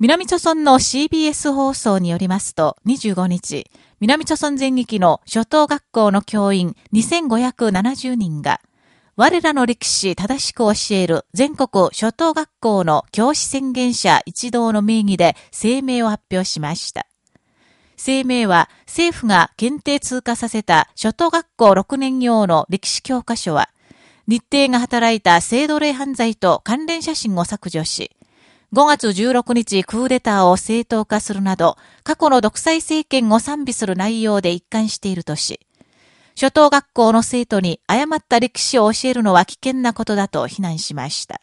南朝村の CBS 放送によりますと、25日、南朝村全域の初等学校の教員2570人が、我らの歴史正しく教える全国初等学校の教師宣言者一同の名義で声明を発表しました。声明は政府が検定通過させた初等学校6年用の歴史教科書は、日程が働いた性奴隷犯罪と関連写真を削除し、5月16日クーデターを正当化するなど、過去の独裁政権を賛美する内容で一貫しているとし、初等学校の生徒に誤った歴史を教えるのは危険なことだと非難しました。